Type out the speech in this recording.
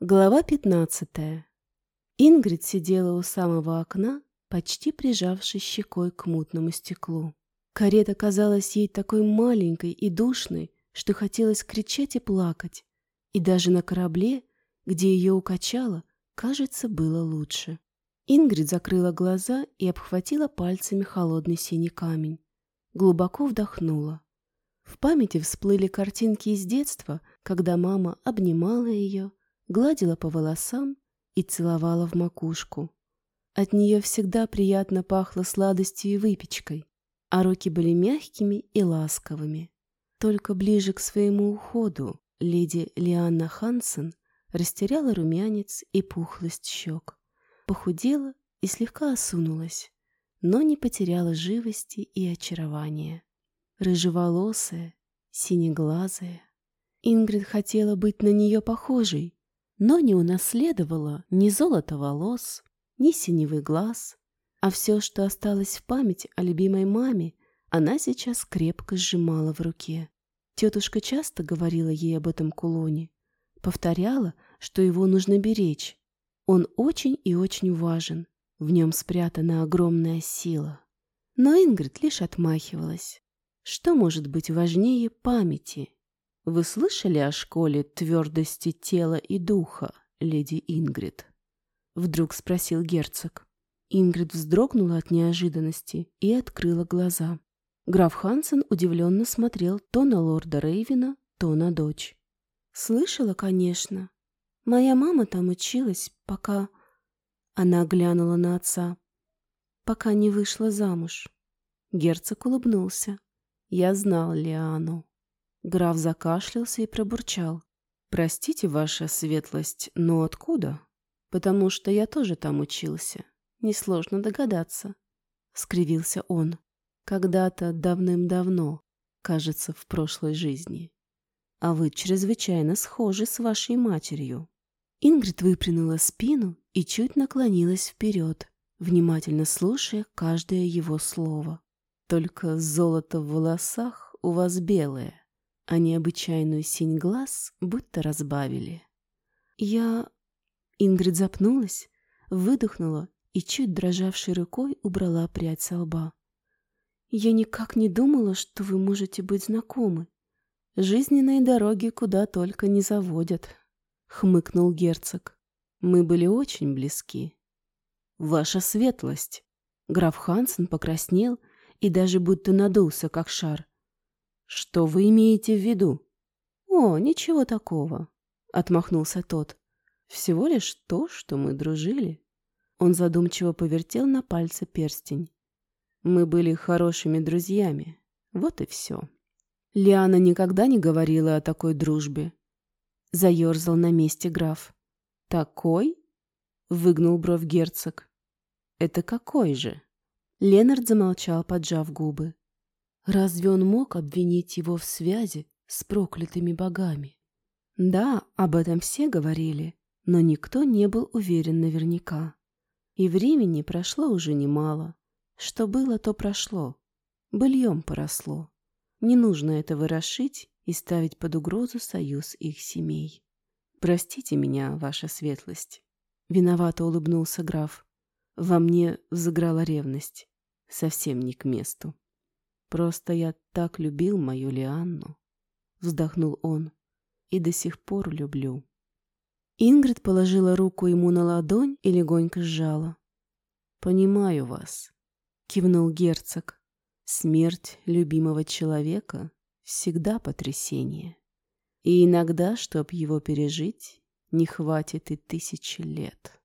Глава 15. Ингрид сидела у самого окна, почти прижавшись щекой к мутному стеклу. Карета казалась ей такой маленькой и душной, что хотелось кричать и плакать. И даже на корабле, где ее укачало, кажется, было лучше. Ингрид закрыла глаза и обхватила пальцами холодный синий камень. Глубоко вдохнула. В памяти всплыли картинки из детства, когда мама обнимала ее, гладила по волосам и целовала в макушку. От нее всегда приятно пахло сладостью и выпечкой, а руки были мягкими и ласковыми. Только ближе к своему уходу леди Лианна Хансен растеряла румянец и пухлость щек, похудела и слегка осунулась, но не потеряла живости и очарования. Рыжеволосая, синеглазая. Ингрид хотела быть на нее похожей, но не унаследовала ни золота волос, ни синевый глаз, а все, что осталось в память о любимой маме, она сейчас крепко сжимала в руке. Тетушка часто говорила ей об этом кулоне, повторяла, что его нужно беречь. Он очень и очень важен, в нем спрятана огромная сила. Но Ингрид лишь отмахивалась. Что может быть важнее памяти? Вы слышали о школе твердости тела и духа, леди Ингрид? Вдруг спросил герцог. Ингрид вздрогнула от неожиданности и открыла глаза. Граф Хансен удивленно смотрел то на лорда Рейвина, то на дочь. «Слышала, конечно. Моя мама там училась, пока...» Она глянула на отца. «Пока не вышла замуж». Герцог улыбнулся. «Я знал Лиану». Граф закашлялся и пробурчал. «Простите, ваша светлость, но откуда?» «Потому что я тоже там учился. Несложно догадаться», — скривился он. «Когда-то давным-давно, кажется, в прошлой жизни. А вы чрезвычайно схожи с вашей матерью». Ингрид выпрямила спину и чуть наклонилась вперед, внимательно слушая каждое его слово. «Только золото в волосах у вас белое, а необычайную синь глаз будто разбавили. Я... Ингрид запнулась, выдохнула и чуть дрожавшей рукой убрала прядь со лба. Я никак не думала, что вы можете быть знакомы. Жизненные дороги куда только не заводят, хмыкнул герцог. Мы были очень близки. Ваша светлость. Граф Хансен покраснел и даже будто надулся, как шар. «Что вы имеете в виду?» «О, ничего такого», — отмахнулся тот. «Всего лишь то, что мы дружили». Он задумчиво повертел на пальце перстень. «Мы были хорошими друзьями. Вот и все». Лиана никогда не говорила о такой дружбе. Заерзал на месте граф. «Такой?» — выгнул бровь герцог. «Это какой же?» Ленард замолчал, поджав губы. Разве он мог обвинить его в связи с проклятыми богами? Да, об этом все говорили, но никто не был уверен наверняка. И времени прошло уже немало. Что было, то прошло. Быльем поросло. Не нужно это ворошить и ставить под угрозу союз их семей. Простите меня, ваша светлость. Виновато улыбнулся граф. Во мне взыграла ревность. Совсем не к месту. Просто я так любил мою Лианну, вздохнул он, и до сих пор люблю. Ингрид положила руку ему на ладонь и легонько сжала. «Понимаю вас», — кивнул герцог. «Смерть любимого человека всегда потрясение. И иногда, чтоб его пережить, не хватит и тысячи лет».